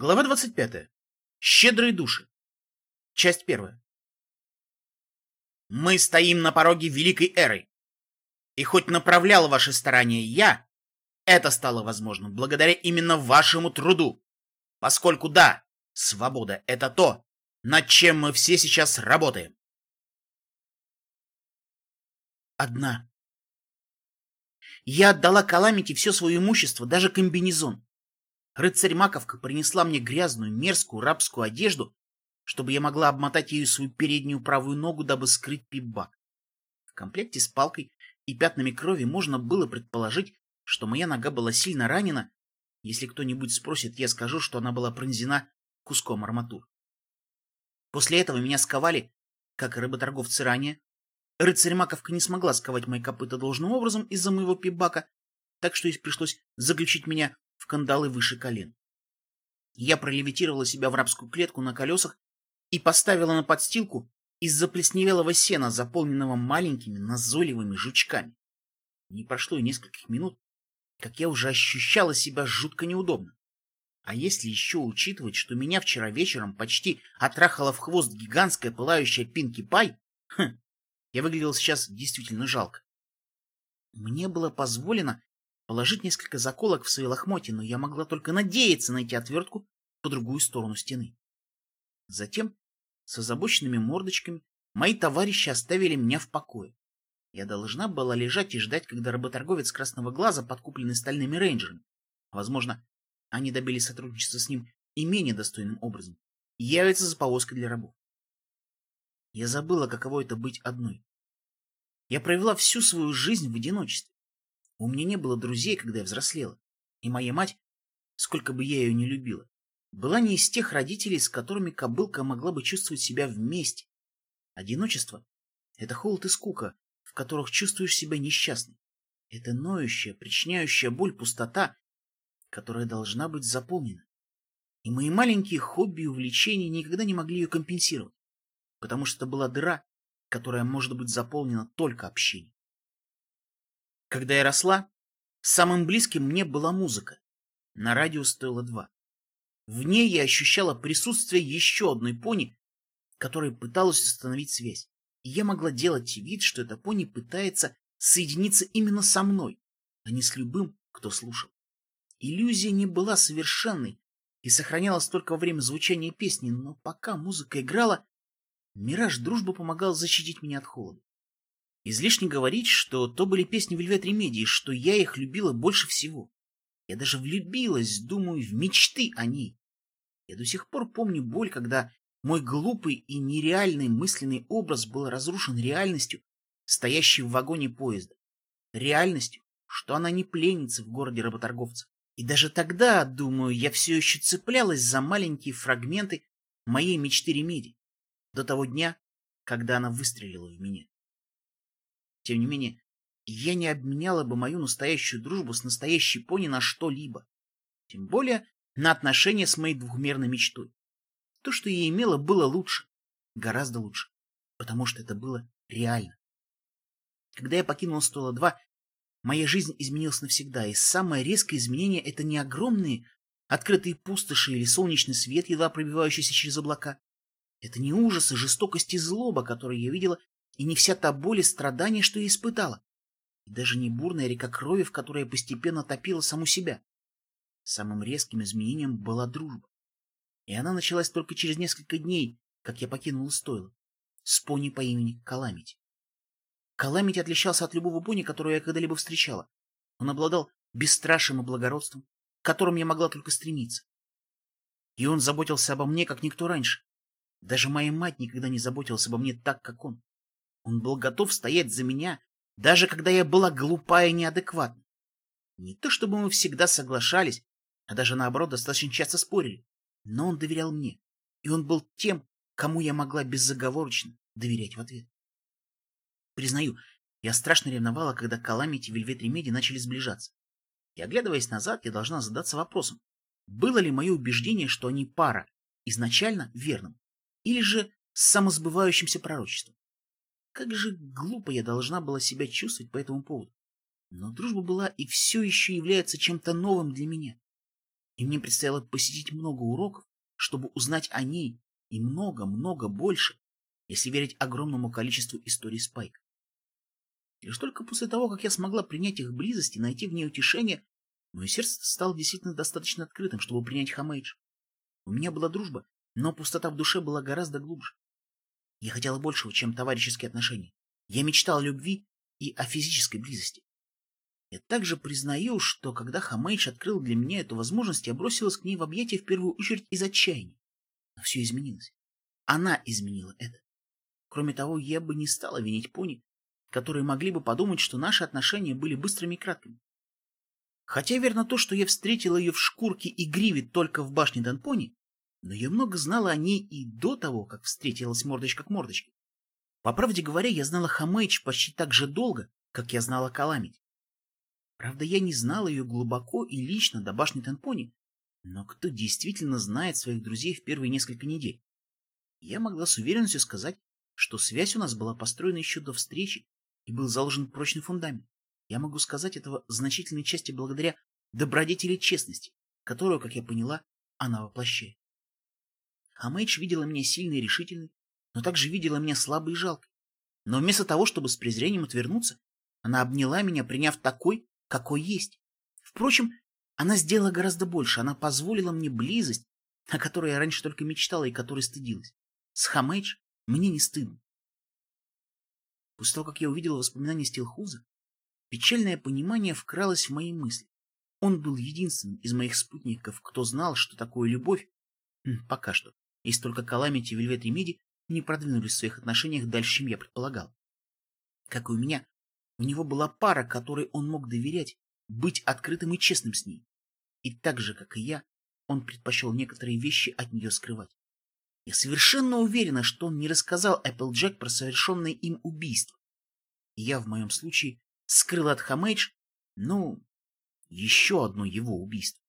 Глава 25. Щедрые души. Часть первая. Мы стоим на пороге великой эры. И хоть направлял ваши старания я, это стало возможным благодаря именно вашему труду. Поскольку да, свобода — это то, над чем мы все сейчас работаем. Одна. Я отдала Каламити все свое имущество, даже комбинезон. Рыцарь Маковка принесла мне грязную, мерзкую рабскую одежду, чтобы я могла обмотать ею свою переднюю правую ногу, дабы скрыть пибак. В комплекте с палкой и пятнами крови можно было предположить, что моя нога была сильно ранена. Если кто-нибудь спросит, я скажу, что она была пронзена куском арматуры. После этого меня сковали, как и рыботорговцы ранее. Рыцарь Маковка не смогла сковать мои копыта должным образом из-за моего пибака, так что ей пришлось заключить меня кандалы выше колен. Я пролевитировала себя в рабскую клетку на колесах и поставила на подстилку из заплесневелого сена, заполненного маленькими назойливыми жучками. Не прошло и нескольких минут, как я уже ощущала себя жутко неудобно. А если еще учитывать, что меня вчера вечером почти отрахала в хвост гигантская пылающая Пинки Пай, хм, я выглядел сейчас действительно жалко. Мне было позволено положить несколько заколок в свои лохмотья, но я могла только надеяться найти отвертку по другую сторону стены. Затем, с озабоченными мордочками, мои товарищи оставили меня в покое. Я должна была лежать и ждать, когда работорговец красного глаза, подкупленный стальными рейнджерами, возможно, они добились сотрудничества с ним и менее достойным образом, явится за повозкой для рабов. Я забыла, каково это быть одной. Я провела всю свою жизнь в одиночестве. У меня не было друзей, когда я взрослела. И моя мать, сколько бы я ее не любила, была не из тех родителей, с которыми кобылка могла бы чувствовать себя вместе. Одиночество — это холод и скука, в которых чувствуешь себя несчастной. Это ноющая, причиняющая боль пустота, которая должна быть заполнена. И мои маленькие хобби и увлечения никогда не могли ее компенсировать, потому что это была дыра, которая может быть заполнена только общением. Когда я росла, самым близким мне была музыка. На радио стоило два. В ней я ощущала присутствие еще одной пони, которая пыталась установить связь. И я могла делать вид, что эта пони пытается соединиться именно со мной, а не с любым, кто слушал. Иллюзия не была совершенной и сохранялась только во время звучания песни, но пока музыка играла, мираж дружбы помогал защитить меня от холода. Излишне говорить, что то были песни Вельвет Ремедии, что я их любила больше всего. Я даже влюбилась, думаю, в мечты о ней. Я до сих пор помню боль, когда мой глупый и нереальный мысленный образ был разрушен реальностью, стоящей в вагоне поезда. Реальностью, что она не пленница в городе работорговцев. И даже тогда, думаю, я все еще цеплялась за маленькие фрагменты моей мечты Ремеди, до того дня, когда она выстрелила в меня. Тем не менее, я не обменяла бы мою настоящую дружбу с настоящей пони на что-либо. Тем более на отношения с моей двухмерной мечтой. То, что я имела, было лучше. Гораздо лучше. Потому что это было реально. Когда я покинула Стола 2, моя жизнь изменилась навсегда, и самое резкое изменение — это не огромные открытые пустоши или солнечный свет, едва пробивающийся через облака. Это не ужас и жестокость и злоба, которые я видела и не вся та боль и страдания, что я испытала, и даже не бурная река крови, в которой я постепенно топила саму себя. Самым резким изменением была дружба. И она началась только через несколько дней, как я покинула стойло, с пони по имени Каламити. Каламити отличался от любого пони, которого я когда-либо встречала. Он обладал бесстрашием и благородством, к которым я могла только стремиться. И он заботился обо мне, как никто раньше. Даже моя мать никогда не заботилась обо мне так, как он. Он был готов стоять за меня, даже когда я была глупая и неадекватна. Не то чтобы мы всегда соглашались, а даже наоборот достаточно часто спорили, но он доверял мне, и он был тем, кому я могла безоговорочно доверять в ответ. Признаю, я страшно ревновала, когда Каламити и Вельвет Ремеди начали сближаться. И оглядываясь назад, я должна задаться вопросом, было ли мое убеждение, что они пара, изначально верным, или же с самосбывающимся пророчеством. Как же глупо я должна была себя чувствовать по этому поводу. Но дружба была и все еще является чем-то новым для меня. и мне предстояло посетить много уроков, чтобы узнать о ней и много-много больше, если верить огромному количеству историй Спайка. Лишь только после того, как я смогла принять их близость и найти в ней утешение, мое сердце стало действительно достаточно открытым, чтобы принять Хамейдж. У меня была дружба, но пустота в душе была гораздо глубже. Я хотела большего, чем товарищеские отношения. Я мечтала о любви и о физической близости. Я также признаю, что когда Хамейдж открыл для меня эту возможность, я бросилась к ней в объятия в первую очередь из отчаяния. Но все изменилось. Она изменила это. Кроме того, я бы не стала винить пони, которые могли бы подумать, что наши отношения были быстрыми и краткими. Хотя верно то, что я встретила ее в шкурке и гриве только в башне Данпони, но я много знала о ней и до того, как встретилась мордочка к мордочке. По правде говоря, я знала Хамейдж почти так же долго, как я знала Каламити. Правда, я не знала ее глубоко и лично до башни Тенпони, но кто действительно знает своих друзей в первые несколько недель? Я могла с уверенностью сказать, что связь у нас была построена еще до встречи и был заложен прочный фундамент. Я могу сказать этого значительной части благодаря добродетели честности, которую, как я поняла, она воплощает. Хамейдж видела меня сильной и решительной, но также видела меня слабой и жалкой. Но вместо того, чтобы с презрением отвернуться, она обняла меня, приняв такой, какой есть. Впрочем, она сделала гораздо больше. Она позволила мне близость, о которой я раньше только мечтала и которой стыдилась. С Хамейдж мне не стыдно. После того, как я увидела воспоминания Стилхуза, печальное понимание вкралось в мои мысли. Он был единственным из моих спутников, кто знал, что такое любовь. Пока что, если только Каламити и Вельвет Ремиди не продвинулись в своих отношениях дальше, чем я предполагал. Как и у меня, у него была пара, которой он мог доверять, быть открытым и честным с ней. И так же, как и я, он предпочел некоторые вещи от нее скрывать. Я совершенно уверена, что он не рассказал Эпплджек про совершенное им убийство. И я в моем случае скрыл от Хамейдж, ну, еще одно его убийство.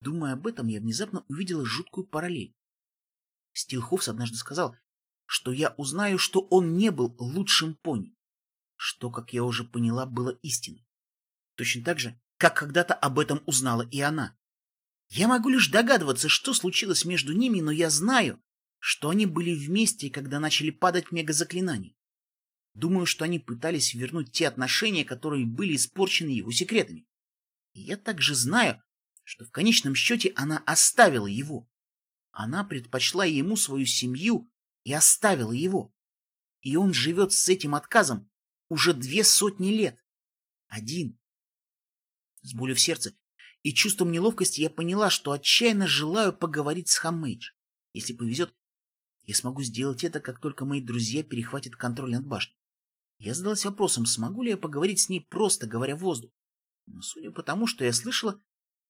Думая об этом, я внезапно увидела жуткую параллель. Стилховс однажды сказал, что я узнаю, что он не был лучшим пони, что, как я уже поняла, было истиной. Точно так же, как когда-то об этом узнала и она. Я могу лишь догадываться, что случилось между ними, но я знаю, что они были вместе, когда начали падать мегазаклинания. Думаю, что они пытались вернуть те отношения, которые были испорчены его секретами. И я также знаю, что в конечном счете она оставила его. Она предпочла ему свою семью и оставила его. И он живет с этим отказом уже две сотни лет. Один. С болью в сердце и чувством неловкости я поняла, что отчаянно желаю поговорить с Хамейдж. Если повезет, я смогу сделать это, как только мои друзья перехватят контроль над башней. Я задалась вопросом, смогу ли я поговорить с ней просто, говоря воздух. Но судя по тому, что я слышала,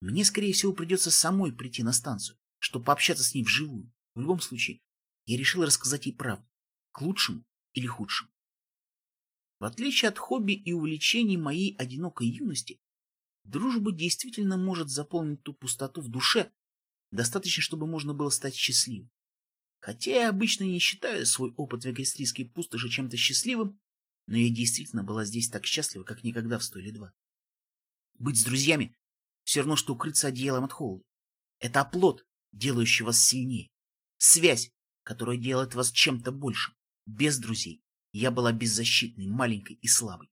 мне, скорее всего, придется самой прийти на станцию, чтобы пообщаться с ней вживую. В любом случае, я решила рассказать ей правду, к лучшему или худшему. В отличие от хобби и увлечений моей одинокой юности, дружба действительно может заполнить ту пустоту в душе, достаточно, чтобы можно было стать счастливым. Хотя я обычно не считаю свой опыт вегастрийской пустоши чем-то счастливым, но я действительно была здесь так счастлива, как никогда в сто или два. Быть с друзьями все равно, что укрыться одеялом от холода. Это оплот, делающий вас сильнее. Связь, которая делает вас чем-то большим. Без друзей я была беззащитной, маленькой и слабой.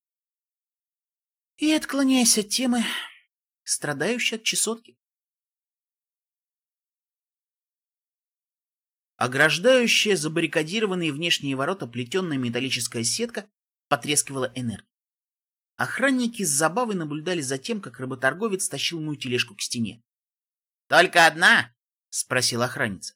И, отклоняясь от темы, страдающей от чесотки. Ограждающая забаррикадированные внешние ворота плетенная металлическая сетка потрескивала энергией. Охранники с забавой наблюдали за тем, как работорговец тащил мою тележку к стене. — Только одна? — спросила охранница.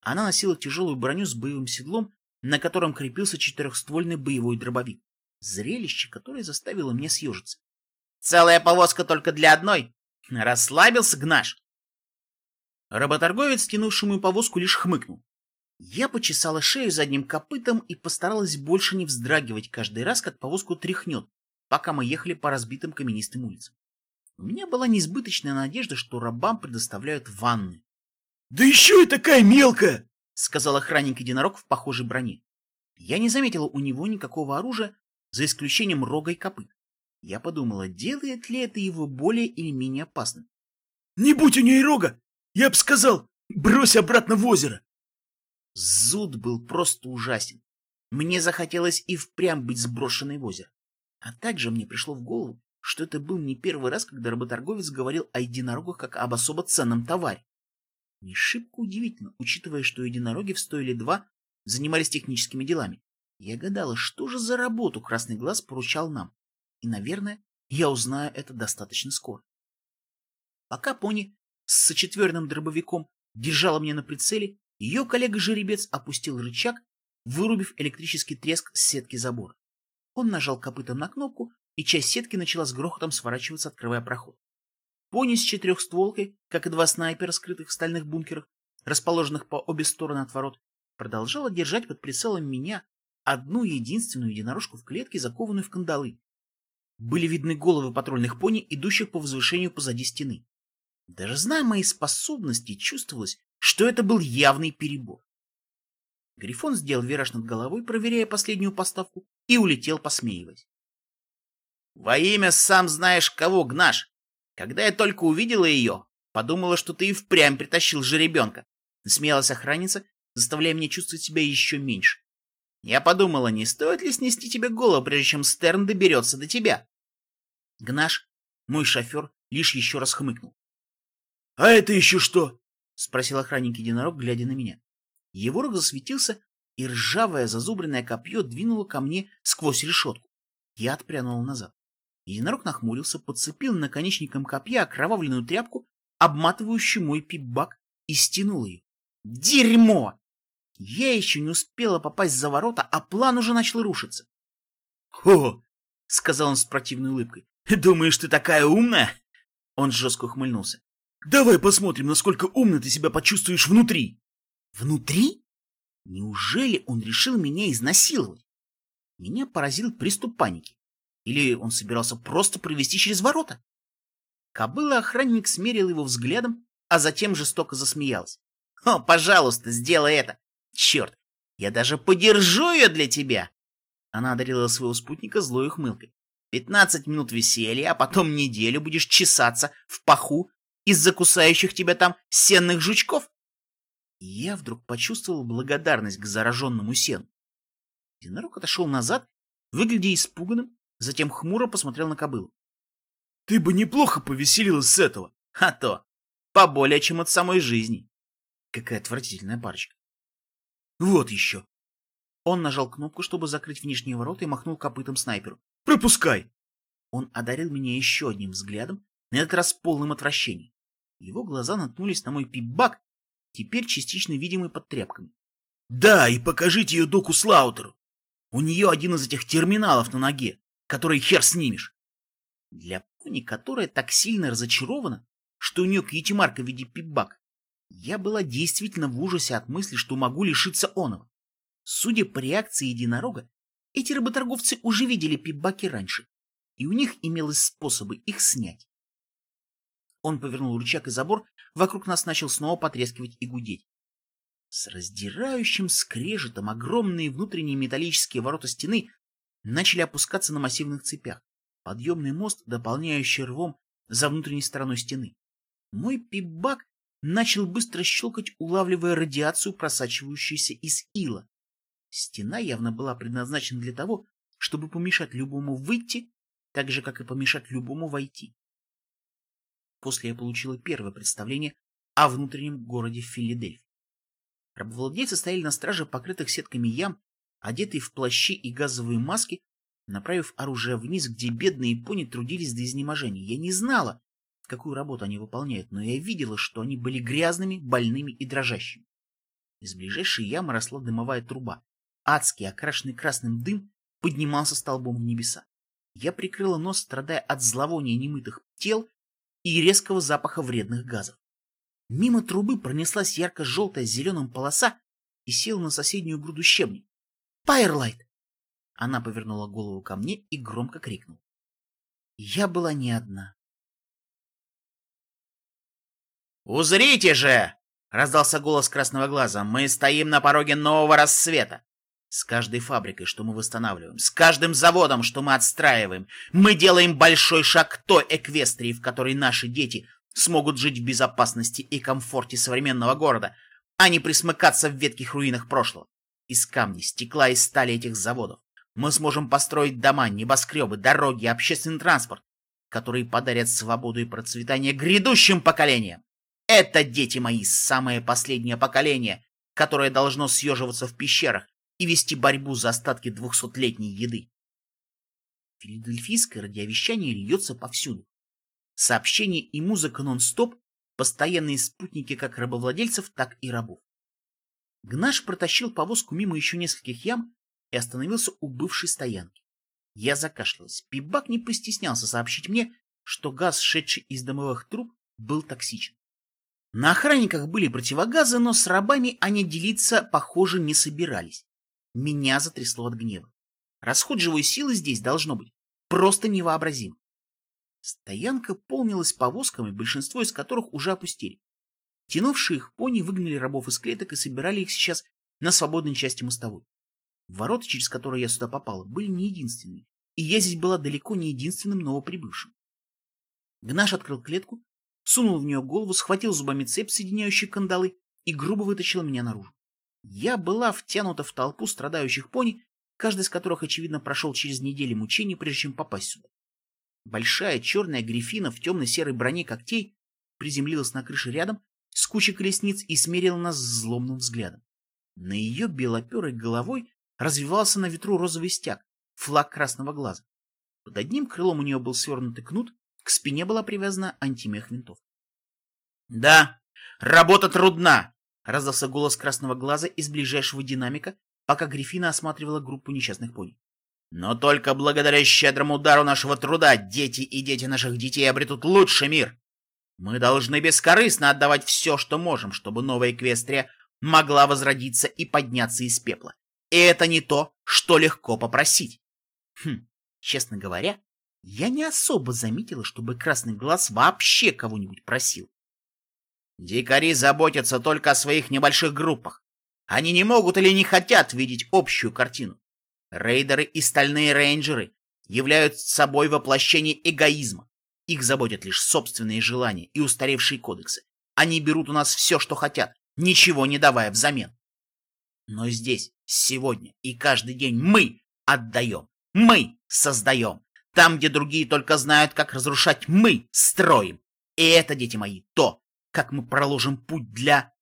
Она носила тяжелую броню с боевым седлом, на котором крепился четырехствольный боевой дробовик. Зрелище, которое заставило меня съежиться. — Целая повозка только для одной? Расслабился Гнаш? Работорговец, тянувший мою повозку, лишь хмыкнул. Я почесала шею задним копытом и постаралась больше не вздрагивать каждый раз, как повозку тряхнет, пока мы ехали по разбитым каменистым улицам. У меня была неизбыточная надежда, что рабам предоставляют ванны. — Да еще и такая мелкая! — сказал охранник-единорог в похожей броне. Я не заметила у него никакого оружия, за исключением рога и копыт. Я подумала, делает ли это его более или менее опасным. Не будь у нее рога, я б сказал, брось обратно в озеро. Зуд был просто ужасен. Мне захотелось и впрямь быть сброшенной в озеро. А также мне пришло в голову, что это был не первый раз, когда работорговец говорил о единорогах как об особо ценном товаре. Не шибко удивительно, учитывая, что единороги в 100 или два занимались техническими делами. Я гадала, что же за работу Красный Глаз поручал нам. И, наверное, я узнаю это достаточно скоро. Пока пони с сочетверным дробовиком держала мне на прицеле, ее коллега-жеребец опустил рычаг, вырубив электрический треск с сетки забора. Он нажал копытом на кнопку, и часть сетки начала с грохотом сворачиваться, открывая проход. Пони с четырехстволкой, как и два снайпера, скрытых в стальных бункерах, расположенных по обе стороны от ворот, продолжала держать под прицелом меня, одну единственную единорожку в клетке, закованную в кандалы. Были видны головы патрульных пони, идущих по возвышению позади стены. Даже зная мои способности, чувствовалось, что это был явный перебор. Грифон сделал вираж над головой, проверяя последнюю поставку, и улетел, посмеиваясь. «Во имя сам знаешь кого, Гнаш! Когда я только увидела ее, подумала, что ты и впрямь притащил жеребенка!» Смеялась охранница, заставляя меня чувствовать себя еще меньше. Я подумала, не стоит ли снести тебе голову, прежде чем Стерн доберется до тебя. Гнаш, мой шофер, лишь еще раз хмыкнул. — А это еще что? — спросил охранник-единорог, глядя на меня. Его рог засветился, и ржавое зазубренное копье двинуло ко мне сквозь решетку. Я отпрянул назад. Единорог нахмурился, подцепил наконечником копья окровавленную тряпку, обматывающую мой пип-бак, и стянул ее. Дерьмо! Я еще не успела попасть за ворота, а план уже начал рушиться. — Хо! — сказал он с противной улыбкой. — Думаешь, ты такая умная? Он жестко ухмыльнулся. — Давай посмотрим, насколько умно ты себя почувствуешь внутри. — Внутри? Неужели он решил меня изнасиловать? Меня поразил приступ паники. Или он собирался просто провести через ворота? Кобыла-охранник смерил его взглядом, а затем жестоко засмеялся. «О, пожалуйста, сделай это! Черт, я даже подержу ее для тебя!» Она одарила своего спутника злой ухмылкой. «Пятнадцать минут веселья, а потом неделю будешь чесаться в паху из-за кусающих тебя там сенных жучков?» И я вдруг почувствовал благодарность к зараженному сену. Единорог отошел назад, выглядя испуганным, затем хмуро посмотрел на кобылу. — Ты бы неплохо повеселилась с этого. — А то! Поболее, чем от самой жизни. Какая отвратительная парочка. — Вот еще. Он нажал кнопку, чтобы закрыть внешние ворота, и махнул копытом снайперу. — Пропускай! Он одарил меня еще одним взглядом, на этот раз полным отвращением. Его глаза наткнулись на мой пип-бак, теперь частично видимый под тряпками. — Да, и покажите ее доку Слаутеру. У нее один из этих терминалов на ноге, который хер снимешь. Для пони, которая так сильно разочарована, что у нее кьютимарка в виде пип-бак, я была действительно в ужасе от мысли, что могу лишиться оного. Судя по реакции единорога, эти работорговцы уже видели пип-баки раньше, и у них имелось способы их снять. Он повернул рычаг и забор, вокруг нас начал снова потрескивать и гудеть. С раздирающим скрежетом огромные внутренние металлические ворота стены начали опускаться на массивных цепях. Подъемный мост, дополняющий рвом за внутренней стороной стены. Мой пип-бак начал быстро щелкать, улавливая радиацию, просачивающуюся из ила. Стена явно была предназначена для того, чтобы помешать любому выйти, так же, как и помешать любому войти. После я получила первое представление о внутреннем городе Филадельфии. Рабовладельцы стояли на страже покрытых сетками ям, одетые в плащи и газовые маски, направив оружие вниз, где бедные пони трудились до изнеможения. Я не знала, какую работу они выполняют, но я видела, что они были грязными, больными и дрожащими. Из ближайшей ямы росла дымовая труба. Адский, окрашенный красным дым поднимался столбом в небеса. Я прикрыла нос, страдая от зловония немытых тел и резкого запаха вредных газов. Мимо трубы пронеслась ярко-желтая с зеленым полоса и села на соседнюю груду щебня. «Пайерлайт!» Она повернула голову ко мне и громко крикнула. Я была не одна. «Узрите же!» — раздался голос красного глаза. «Мы стоим на пороге нового рассвета. С каждой фабрикой, что мы восстанавливаем, с каждым заводом, что мы отстраиваем, мы делаем большой шаг к той эквестрии, в которой наши дети смогут жить в безопасности и комфорте современного города, а не присмыкаться в ветких руинах прошлого. Из камня, стекла и стали этих заводов мы сможем построить дома, небоскребы, дороги, общественный транспорт, которые подарят свободу и процветание грядущим поколениям. Это, дети мои, самое последнее поколение, которое должно съеживаться в пещерах и вести борьбу за остатки двухсотлетней еды. Филадельфийское радиовещание льется повсюду. Сообщения и музыка нон-стоп — постоянные спутники как рабовладельцев, так и рабов. Гнаш протащил повозку мимо еще нескольких ям и остановился у бывшей стоянки. Я закашлялась. Пибак не постеснялся сообщить мне, что газ, шедший из дымовых труб, был токсичен. На охранниках были противогазы, но с рабами они делиться, похоже, не собирались. Меня затрясло от гнева. Расход живой силы здесь должно быть просто невообразим. Стоянка полнилась повозками, большинство из которых уже опустили. Тянувшие их пони выгнали рабов из клеток и собирали их сейчас на свободной части мостовой. Ворота, через которые я сюда попала, были не единственными, и я здесь была далеко не единственным новоприбывшим. Гнаш открыл клетку, сунул в нее голову, схватил зубами цепь, соединяющую кандалы, и грубо вытащил меня наружу. Я была втянута в толпу страдающих пони, каждый из которых, очевидно, прошел через недели мучений, прежде чем попасть сюда. Большая черная грифина в темно-серой броне когтей приземлилась на крыше рядом с кучей колесниц и смерила нас злобным взглядом. На ее белоперой головой развивался на ветру розовый стяг, флаг красного глаза. Под одним крылом у нее был свернутый кнут, к спине была привязана антимех винтовка. — Да, работа трудна! — раздался голос красного глаза из ближайшего динамика, пока Грифина осматривала группу несчастных пони. Но только благодаря щедрому удару нашего труда дети и дети наших детей обретут лучший мир. Мы должны бескорыстно отдавать все, что можем, чтобы новая Эквестрия могла возродиться и подняться из пепла. И это не то, что легко попросить. Хм, честно говоря, я не особо заметила, чтобы Красный Глаз вообще кого-нибудь просил. Дикари заботятся только о своих небольших группах. Они не могут или не хотят видеть общую картину. Рейдеры и стальные рейнджеры являются собой воплощение эгоизма. Их заботят лишь собственные желания и устаревшие кодексы. Они берут у нас все, что хотят, ничего не давая взамен. Но здесь, сегодня и каждый день мы отдаем, мы создаем. Там, где другие только знают, как разрушать, мы строим. И это, дети мои, то, как мы проложим путь для...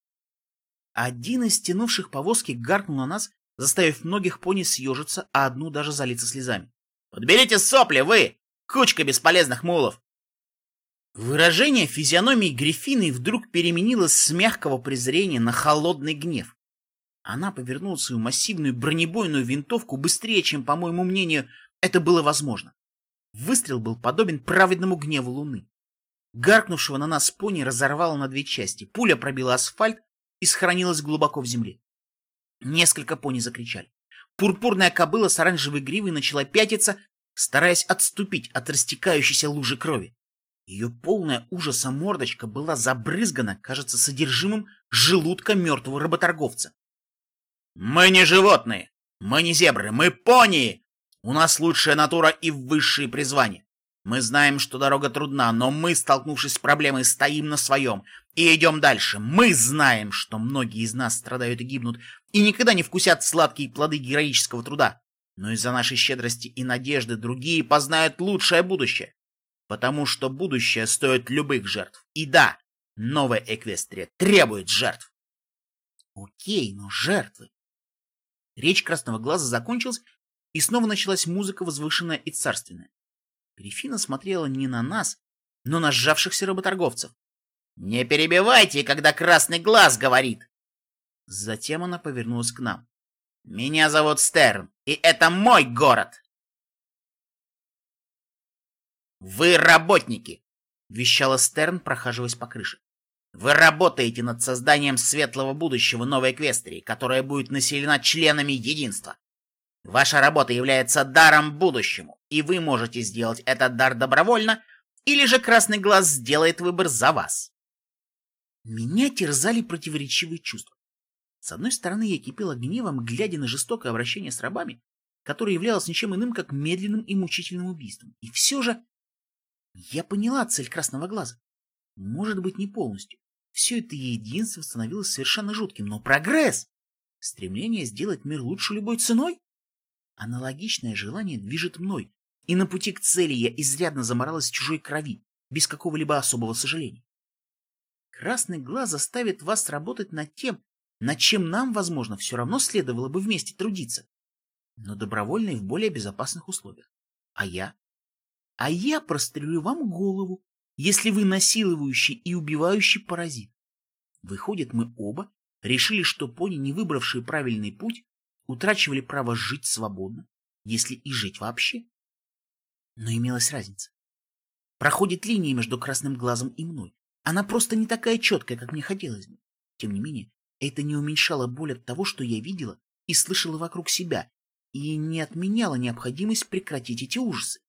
Один из тянувших повозки гаркнул на нас, заставив многих пони съежиться, а одну даже залиться слезами. «Подберите сопли, вы! Кучка бесполезных мулов!» Выражение физиономии Гриффины вдруг переменилось с мягкого презрения на холодный гнев. Она повернула свою массивную бронебойную винтовку быстрее, чем, по моему мнению, это было возможно. Выстрел был подобен праведному гневу луны. Гаркнувшего на нас пони разорвало на две части. Пуля пробила асфальт и сохранилась глубоко в земле. Несколько пони закричали. Пурпурная кобыла с оранжевой гривой начала пятиться, стараясь отступить от растекающейся лужи крови. Ее полная ужаса мордочка была забрызгана, кажется, содержимым желудка мертвого работорговца. Мы не животные, мы не зебры, мы пони. У нас лучшая натура и высшие призвания. Мы знаем, что дорога трудна, но мы, столкнувшись с проблемой, стоим на своем и идем дальше. Мы знаем, что многие из нас страдают и гибнут, и никогда не вкусят сладкие плоды героического труда. Но из-за нашей щедрости и надежды другие познают лучшее будущее. Потому что будущее стоит любых жертв. И да, новая Эквестрия требует жертв. Окей, но жертвы. Речь Красного Глаза закончилась, и снова началась музыка возвышенная и царственная. Грифина смотрела не на нас, но на сжавшихся работорговцев. «Не перебивайте, когда Красный Глаз говорит!» Затем она повернулась к нам. «Меня зовут Стерн, и это мой город!» «Вы работники!» — вещала Стерн, прохаживаясь по крыше. Вы работаете над созданием светлого будущего новой Эквестрии, которая будет населена членами единства. Ваша работа является даром будущему, и вы можете сделать этот дар добровольно, или же Красный Глаз сделает выбор за вас. Меня терзали противоречивые чувства. С одной стороны, я кипела гневом, глядя на жестокое обращение с рабами, которое являлось ничем иным, как медленным и мучительным убийством. И все же я поняла цель Красного Глаза. Может быть, не полностью. Все это единство становилось совершенно жутким, но прогресс! Стремление сделать мир лучше любой ценой? Аналогичное желание движет мной, и на пути к цели я изрядно заморалась в чужой крови, без какого-либо особого сожаления. Красный глаз заставит вас работать над тем, над чем нам, возможно, все равно следовало бы вместе трудиться, но добровольно и в более безопасных условиях. А я? А я прострелю вам голову, если вы насилующий и убивающий паразит. Выходит, мы оба решили, что пони, не выбравшие правильный путь, утрачивали право жить свободно, если и жить вообще. Но имелась разница. Проходит линия между красным глазом и мной. Она просто не такая четкая, как мне хотелось бы. Тем не менее, это не уменьшало боль от того, что я видела и слышала вокруг себя, и не отменяло необходимость прекратить эти ужасы.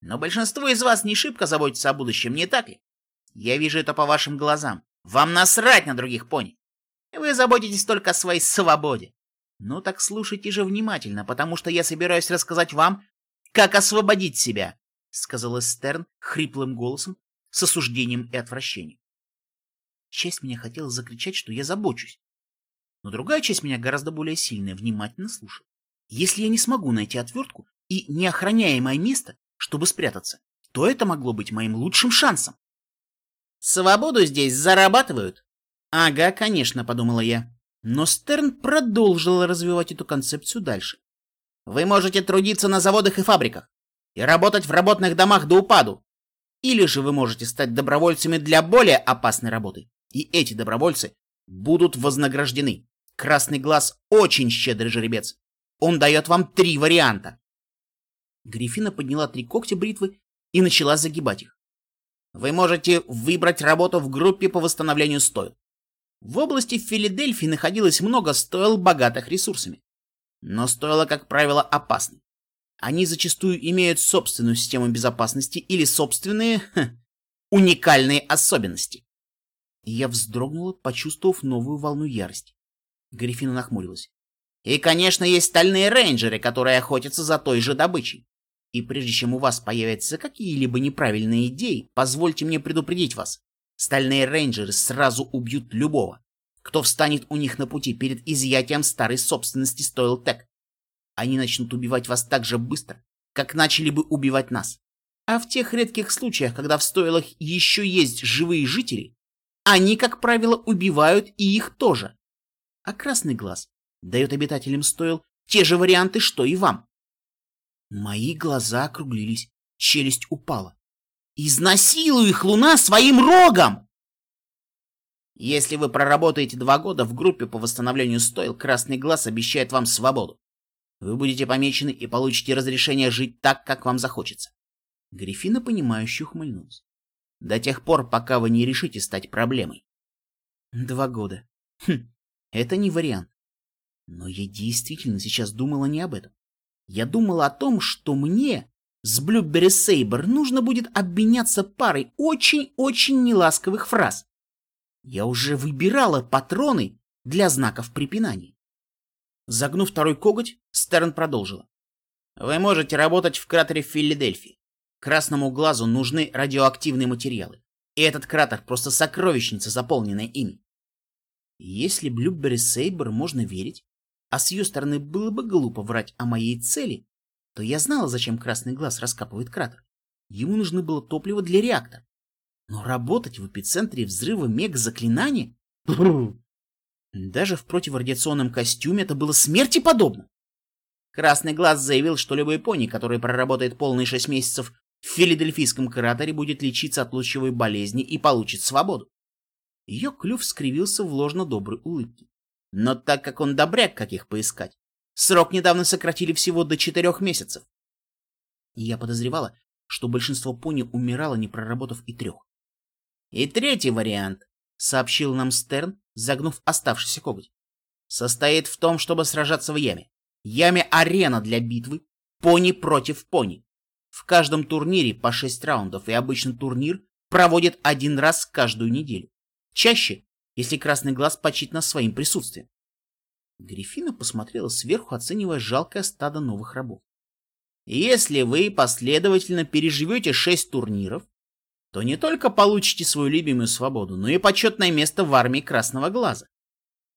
Но большинство из вас не шибко заботится о будущем, не так ли? Я вижу это по вашим глазам. Вам насрать на других пони. Вы заботитесь только о своей свободе. Ну так слушайте же внимательно, потому что я собираюсь рассказать вам, как освободить себя, — сказал Стерн хриплым голосом, с осуждением и отвращением. Часть меня хотела закричать, что я забочусь. Но другая часть меня гораздо более сильная, внимательно слушала. Если я не смогу найти отвертку и неохраняемое место, чтобы спрятаться, то это могло быть моим лучшим шансом. Свободу здесь зарабатывают? Ага, конечно, подумала я. Но Стерн продолжил развивать эту концепцию дальше. Вы можете трудиться на заводах и фабриках и работать в работных домах до упаду. Или же вы можете стать добровольцами для более опасной работы. И эти добровольцы будут вознаграждены. Красный глаз очень щедрый жеребец. Он дает вам три варианта. Гриффина подняла три когтя бритвы и начала загибать их. Вы можете выбрать работу в группе по восстановлению стоил. В области Филадельфии находилось много стоил, богатых ресурсами. Но стоило, как правило, опасны. Они зачастую имеют собственную систему безопасности или собственные ха, уникальные особенности. Я вздрогнула, почувствовав новую волну ярости. Гриффина нахмурилась. И, конечно, есть стальные рейнджеры, которые охотятся за той же добычей. И прежде чем у вас появятся какие-либо неправильные идеи, позвольте мне предупредить вас. Стальные рейнджеры сразу убьют любого, кто встанет у них на пути перед изъятием старой собственности Стоилтек. Они начнут убивать вас так же быстро, как начали бы убивать нас. А в тех редких случаях, когда в стойлах еще есть живые жители, они, как правило, убивают и их тоже. А красный глаз дает обитателям стоил те же варианты, что и вам. Мои глаза округлились, челюсть упала. Изнасилуй их, Луна, своим рогом! Если вы проработаете два года в группе по восстановлению стоил, Красный Глаз обещает вам свободу. Вы будете помечены и получите разрешение жить так, как вам захочется. Гриффина, понимающе ухмыльнулась. До тех пор, пока вы не решите стать проблемой. Два года. Хм, это не вариант. Но я действительно сейчас думала не об этом. Я думал о том, что мне с Блюбери Сейбер нужно будет обменяться парой очень-очень неласковых фраз. Я уже выбирала патроны для знаков препинания. Загнув второй коготь, Стерн продолжила. Вы можете работать в кратере Филадельфии. Красному глазу нужны радиоактивные материалы. И этот кратер просто сокровищница, заполненная ими. Если Блюбери Сейбер можно верить, а с ее стороны было бы глупо врать о моей цели, то я знала, зачем Красный Глаз раскапывает кратер. Ему нужно было топливо для реактора. Но работать в эпицентре взрыва мег-заклинания? Даже в противорадиационном костюме это было смерти подобно. Красный Глаз заявил, что любой пони, который проработает полные шесть месяцев в Филадельфийском кратере, будет лечиться от лучевой болезни и получит свободу. Ее клюв скривился в ложно-доброй улыбке. Но так как он добряк, как их поискать, срок недавно сократили всего до четырех месяцев. Я подозревала, что большинство пони умирало, не проработав и трех. И третий вариант, сообщил нам Стерн, загнув оставшийся коготь, состоит в том, чтобы сражаться в яме. Яме арена для битвы, пони против пони. В каждом турнире по шесть раундов, и обычно турнир проводят один раз каждую неделю. Чаще если Красный Глаз почит нас своим присутствием. Гриффина посмотрела сверху, оценивая жалкое стадо новых рабов. Если вы последовательно переживете шесть турниров, то не только получите свою любимую свободу, но и почетное место в армии Красного Глаза.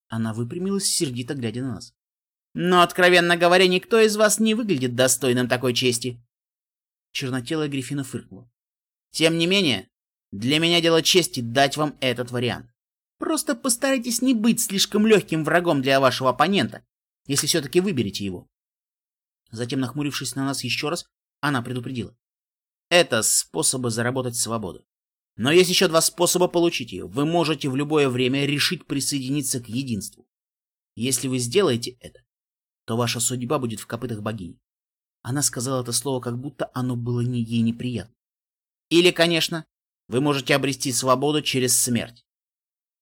Она выпрямилась, сердито глядя на нас. Но, откровенно говоря, никто из вас не выглядит достойным такой чести. Чернотелая Гриффина фыркнула. Тем не менее, для меня дело чести дать вам этот вариант. Просто постарайтесь не быть слишком легким врагом для вашего оппонента, если все-таки выберете его. Затем, нахмурившись на нас еще раз, она предупредила. Это способы заработать свободу. Но есть еще два способа получить ее. Вы можете в любое время решить присоединиться к единству. Если вы сделаете это, то ваша судьба будет в копытах богини. Она сказала это слово, как будто оно было не ей неприятно. Или, конечно, вы можете обрести свободу через смерть.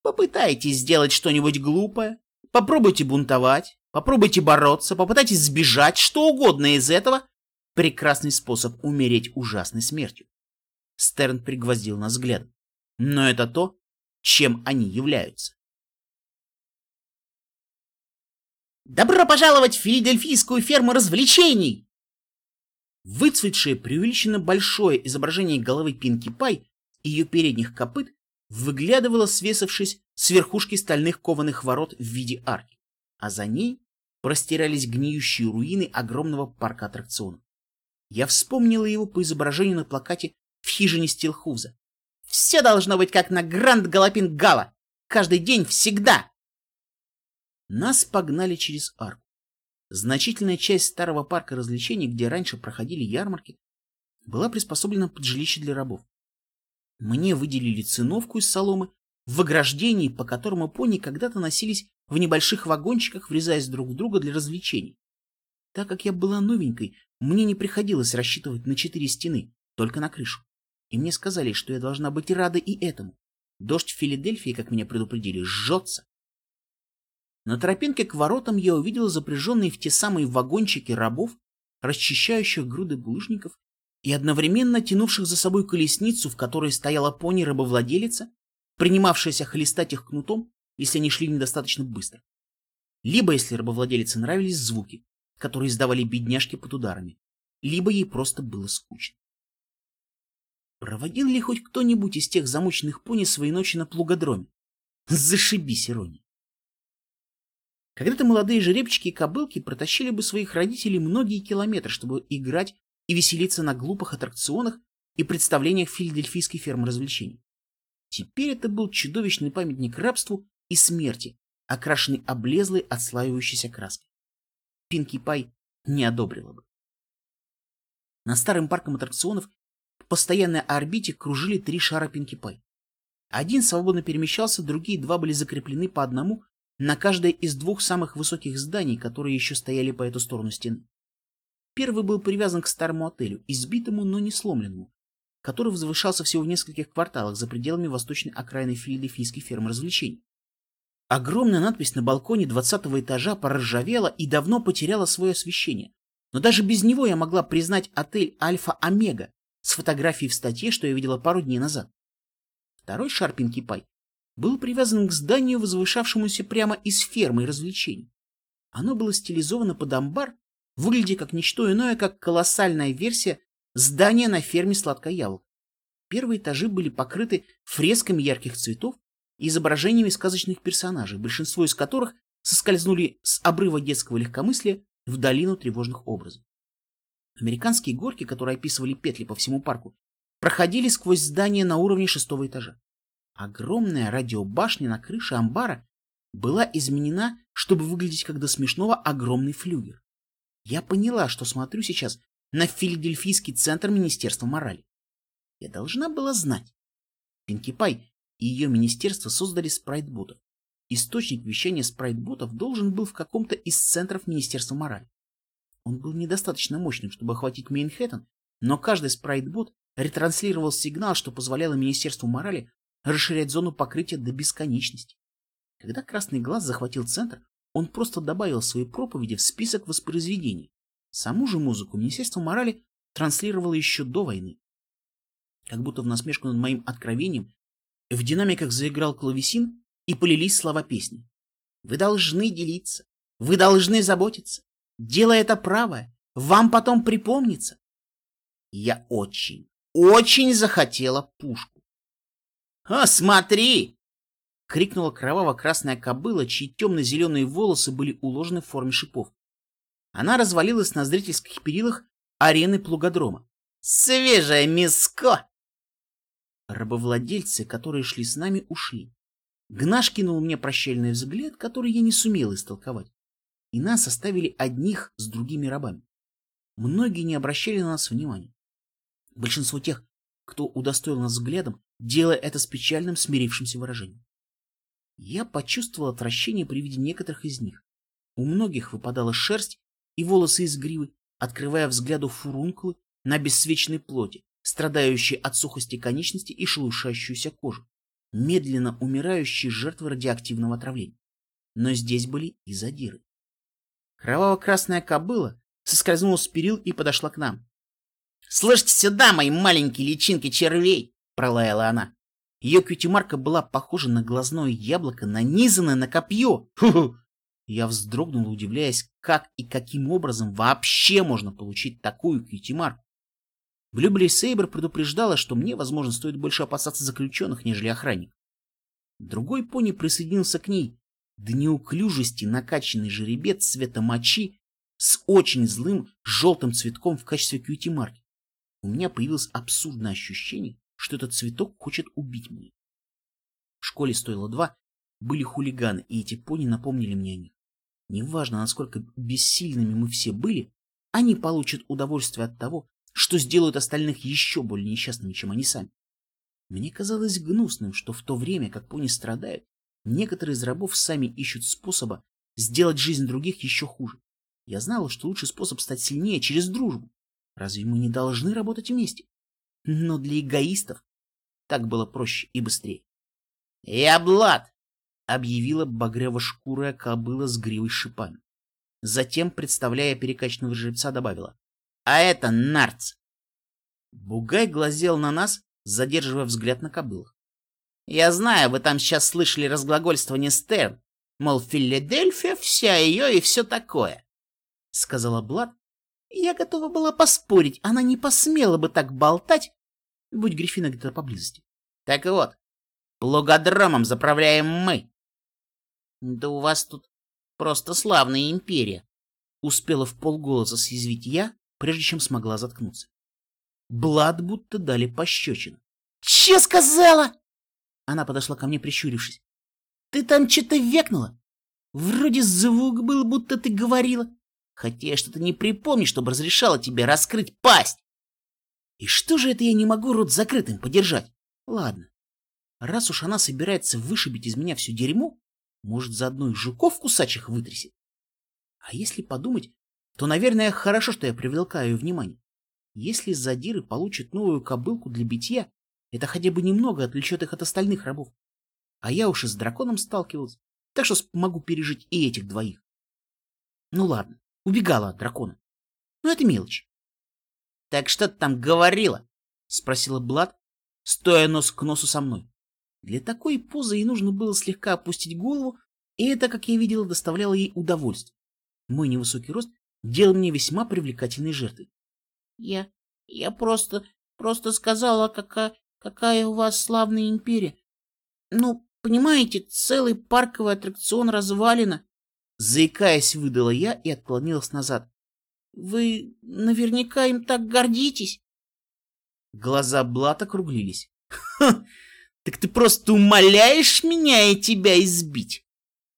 Попытайтесь сделать что-нибудь глупое, попробуйте бунтовать, попробуйте бороться, попытайтесь сбежать, что угодно из этого — прекрасный способ умереть ужасной смертью. Стерн пригвоздил нас взглядом. Но это то, чем они являются. «Добро пожаловать в филадельфийскую ферму развлечений!» Выцветшее, преувеличенно большое изображение головы Пинки Пай и ее передних копыт выглядывало, свесавшись с верхушки стальных кованых ворот в виде арки, а за ней простирались гниющие руины огромного парка аттракционов. Я вспомнила его по изображению на плакате в хижине Стилхуза. Все должно быть как на Гранд Галопин Гала. Каждый день, всегда. Нас погнали через арку. Значительная часть старого парка развлечений, где раньше проходили ярмарки, была приспособлена под жилище для рабов. Мне выделили циновку из соломы в ограждении, по которому пони когда-то носились в небольших вагончиках, врезаясь друг в друга для развлечений. Так как я была новенькой, мне не приходилось рассчитывать на четыре стены, только на крышу и мне сказали, что я должна быть рада и этому. Дождь в Филадельфии, как меня предупредили, жжется. На тропинке к воротам я увидела запряженные в те самые вагончики рабов, расчищающих груды булыжников и одновременно тянувших за собой колесницу, в которой стояла пони-рабовладелица, принимавшаяся хлестать их кнутом, если они шли недостаточно быстро. Либо, если рабовладелице нравились звуки, которые издавали бедняжки под ударами, либо ей просто было скучно. Проводил ли хоть кто-нибудь из тех замученных пони свои ночи на плугодроме? Зашибись, ирония. Когда-то молодые жеребчики и кобылки протащили бы своих родителей многие километры, чтобы играть и веселиться на глупых аттракционах и представлениях филадельфийской фермы развлечений. Теперь это был чудовищный памятник рабству и смерти, окрашенный облезлой отслаивающейся краской. Пинки Пай не одобрила бы. На старым парком аттракционов постоянной орбите кружили три шара Пинки Пай. Один свободно перемещался, другие два были закреплены по одному на каждое из двух самых высоких зданий, которые еще стояли по эту сторону стены. Первый был привязан к старому отелю, избитому, но не сломленному, который возвышался всего в нескольких кварталах за пределами восточной окраины филадельфийской фермы развлечений. Огромная надпись на балконе двадцатого этажа поржавела и давно потеряла свое освещение. Но даже без него я могла признать отель Альфа-Омега, с фотографией в статье, что я видела пару дней назад. Второй шар Пинки Пай был привязан к зданию, возвышавшемуся прямо из фермы развлечений. Оно было стилизовано под амбар, выглядя как ничто иное, как колоссальная версия здания на ферме Сладкоявол. Первые этажи были покрыты фресками ярких цветов и изображениями сказочных персонажей, большинство из которых соскользнули с обрыва детского легкомыслия в долину тревожных образов. Американские горки, которые описывали петли по всему парку, проходили сквозь здание на уровне шестого этажа. Огромная радиобашня на крыше амбара была изменена, чтобы выглядеть как до смешного огромный флюгер. Я поняла, что смотрю сейчас на Филадельфийский центр Министерства морали. Я должна была знать. Пинки Пай и ее министерство создали спрайтботов. Источник вещания спрайтботов должен был в каком-то из центров Министерства морали. Он был недостаточно мощным, чтобы охватить Мейнхэттен, но каждый спрайтбот ретранслировал сигнал, что позволяло Министерству морали расширять зону покрытия до бесконечности. Когда Красный Глаз захватил центр, он просто добавил свои проповеди в список воспроизведений. Саму же музыку Министерство морали транслировало еще до войны. Как будто в насмешку над моим откровением, в динамиках заиграл клавесин и полились слова песни. Вы должны делиться, вы должны заботиться, Дело это правое, вам потом припомнится. Я очень, очень захотела пушку. «А, смотри!» — крикнула кроваво-красная кобыла, чьи темно-зеленые волосы были уложены в форме шипов. Она развалилась на зрительских перилах арены плугодрома. «Свежее миско!» Рабовладельцы, которые шли с нами, ушли. Гнаш кинул мне прощальный взгляд, который я не сумел истолковать. И нас оставили одних с другими рабами. Многие не обращали на нас внимания. Большинство тех, кто удостоил нас взглядом, делая это с печальным смирившимся выражением. Я почувствовал отвращение при виде некоторых из них. У многих выпадала шерсть и волосы из гривы, открывая взгляду фурункулы на бессвечной плоти, страдающие от сухости конечности и шелушащуюся кожу, медленно умирающие жертвы радиоактивного отравления. Но здесь были и задиры. Кроваво-красная кобыла соскользнула с перил и подошла к нам. «Слышите сюда, мои маленькие личинки червей!» — пролаяла она. Ее кьюти-марка была похожа на глазное яблоко, нанизанное на копье. Фу-фу. Я вздрогнул, удивляясь, как и каким образом вообще можно получить такую кьюти-марку. Блюбли Сейбр предупреждала, что мне, возможно, стоит больше опасаться заключенных, нежели охранник. Другой пони присоединился к ней. До неуклюжести накачанный жеребец цвета мочи с очень злым желтым цветком в качестве кьюти-марки. У меня появилось абсурдное ощущение, что этот цветок хочет убить меня. В школе стоило два, были хулиганы, и эти пони напомнили мне о них. Неважно, насколько бессильными мы все были, они получат удовольствие от того, что сделают остальных еще более несчастными, чем они сами. Мне казалось гнусным, что в то время, как пони страдают, некоторые из рабов сами ищут способа сделать жизнь других еще хуже. Я знала, что лучший способ стать сильнее через дружбу. Разве мы не должны работать вместе? Но для эгоистов так было проще и быстрее. — Я Блад! — объявила багрево-шкурая кобыла с гривой шипами. Затем, представляя перекачанного жеребца, добавила. А это нарц. Бугай глазел на нас, задерживая взгляд на кобылах. Я знаю, вы там сейчас слышали разглагольствование Стерн, мол, Филадельфия, вся ее и все такое, — сказала Блад. Я готова была поспорить, она не посмела бы так болтать, будь Гриффина где-то поблизости. Так вот, плугодромом заправляем мы. Да у вас тут просто славная империя, — успела в полголоса съязвить я, прежде чем смогла заткнуться. Блад будто дали пощечину. «Че сказала?» Она подошла ко мне, прищурившись. «Ты там что-то векнула? Вроде звук был, будто ты говорила. Хотя я что-то не припомню, чтобы разрешала тебе раскрыть пасть. И что же это я не могу рот закрытым подержать? Ладно. Раз уж она собирается вышибить из меня все дерьмо, может, заодно и жуков кусачих вытрясет. А если подумать, то, наверное, хорошо, что я привлекаю ее внимание. Если задиры получат новую кобылку для битья, это хотя бы немного отвлечет их от остальных рабов. А я уж и с драконом сталкивался, так что могу пережить и этих двоих. Ну ладно, убегала от дракона. Но это мелочь. — Так что ты там говорила? — спросила Блад, стоя нос к носу со мной. Для такой позы ей нужно было слегка опустить голову, и это, как я видела, доставляло ей удовольствие. Мой невысокий рост делал мне весьма привлекательной жертвой. — Я... я просто... просто сказала, какая... какая у вас славная империя. Ну, понимаете, целый парковый аттракцион развалина. Заикаясь, выдала я и отклонилась назад. — Вы наверняка им так гордитесь. Глаза Блата округлились. — Так ты просто умоляешь меня и тебя избить?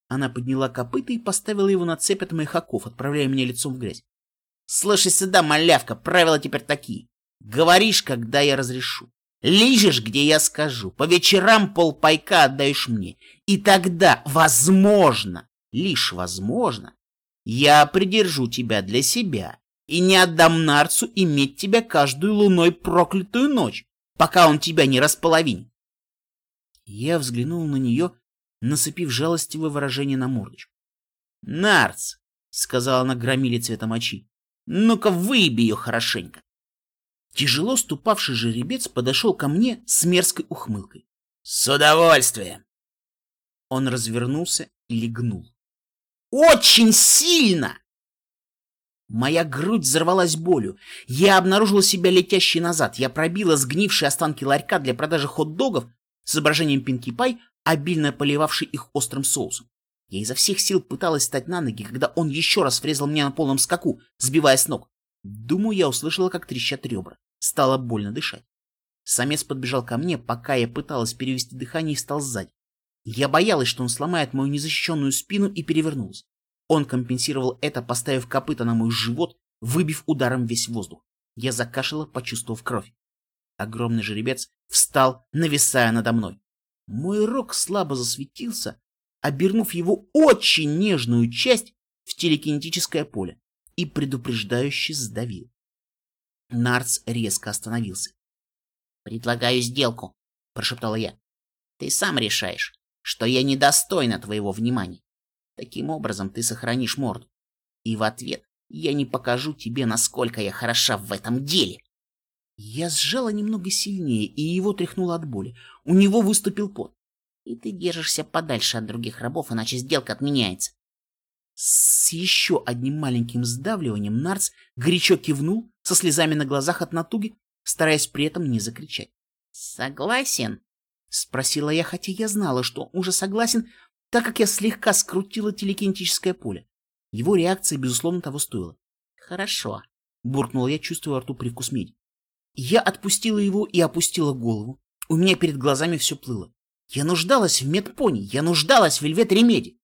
Она подняла копыта и поставила его на цепь от моих оков, отправляя меня лицом в грязь. «Слушай сюда, малявка, правила теперь такие. Говоришь, когда я разрешу. Лижешь, где я скажу. По вечерам полпайка отдаешь мне. И тогда, возможно, лишь возможно, я придержу тебя для себя и не отдам Нарцу иметь тебя каждую луной проклятую ночь, пока он тебя не располовинит. Я взглянул на нее насыпив жалостивое выражение на мордочку. «Нарц!» — сказала она громиле цвета мочи. «Ну-ка, выеби ее хорошенько!» Тяжело ступавший жеребец подошел ко мне с мерзкой ухмылкой. «С удовольствием!» Он развернулся и легнул. «Очень сильно!» Моя грудь взорвалась болью. Я обнаружила себя летящей назад. Я пробила сгнившие останки ларька для продажи хот-догов с изображением Пинки Пай, обильно поливавший их острым соусом. Я изо всех сил пыталась встать на ноги, когда он еще раз врезал меня на полном скаку, сбивая с ног. Думаю, я услышала, как трещат ребра. Стало больно дышать. Самец подбежал ко мне, пока я пыталась перевести дыхание и встал сзади. Я боялась, что он сломает мою незащищенную спину и перевернулась. Он компенсировал это, поставив копыта на мой живот, выбив ударом весь воздух. Я закашляла, почувствовав кровь. Огромный жеребец встал, нависая надо мной. Мой рог слабо засветился, обернув его очень нежную часть в телекинетическое поле и предупреждающе сдавил. Нарц резко остановился. «Предлагаю сделку», — прошептала я. «Ты сам решаешь, что я недостойна твоего внимания. Таким образом ты сохранишь морду. И в ответ я не покажу тебе, насколько я хороша в этом деле». Я сжала немного сильнее, и его тряхнуло от боли. У него выступил пот. И ты держишься подальше от других рабов, иначе сделка отменяется. С еще одним маленьким сдавливанием Нарц горячо кивнул, со слезами на глазах от натуги, стараясь при этом не закричать. «Согласен?» — спросила я, хотя я знала, что он уже согласен, так как я слегка скрутила телекинетическое поле. Его реакция, безусловно, того стоила. «Хорошо», — буркнула я, чувствуя рту привкус меди. Я отпустила его и опустила голову. У меня перед глазами все плыло. Я нуждалась в медпони, я нуждалась в Вельвет Ремеди.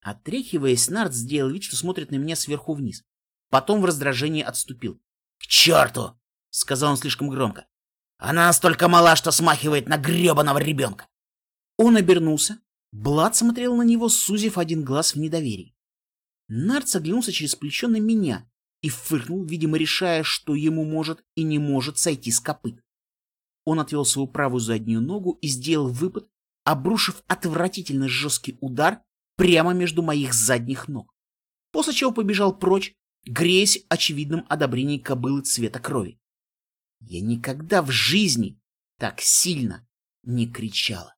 Отряхиваясь, Нарт сделал вид, что смотрит на меня сверху вниз. Потом в раздражении отступил. — К черту! — сказал он слишком громко. — Она настолько мала, что смахивает на гребаного ребенка. Он обернулся. Блад смотрел на него, сузив один глаз в недоверии. Нарт оглянулся через плечо на меня и фыркнул, видимо, решая, что ему может и не может сойти с копыт. Он отвел свою правую заднюю ногу и сделал выпад, обрушив отвратительно жесткий удар прямо между моих задних ног, после чего побежал прочь, греясь очевидным одобрением кобылы цвета крови. Я никогда в жизни так сильно не кричала.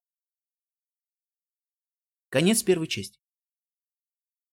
Конец первой части.